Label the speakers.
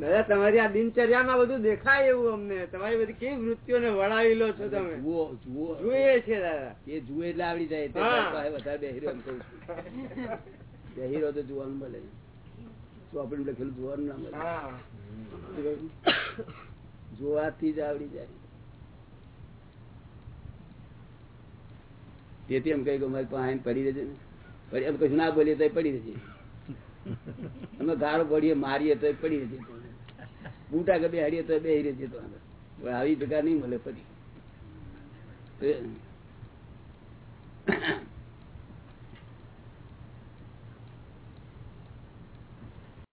Speaker 1: દાદા તમારી આ દિનચર્યામાં બધું દેખાય એવું અમને. તમારી બધી કેવી વૃત્તિઓને વળાવી લો છો તમે.
Speaker 2: જુઓ જુઓ.
Speaker 1: જોઈએ છે દાદા.
Speaker 2: એ જુએ એટલે આવડી જાય. વધારે બેહીરો એમ કહું છું. બેહીરો તો જોવાનું મળે. ચોપડી લખેલું જોવાનું ના મળે. જોવાથી જ આવડી જાય. તેથી એમ કહી મારી પાસે પડી રહેજે ને. પડી એમ કશું ના બોલીએ તો પડી રહેજે. અમે ગાળો પડીએ મારીએ તો પડી રહેજે. બૂટા કે બેહાડીએ તો બે રહેજે તો હવે આવી જગા નહીં મળે એ-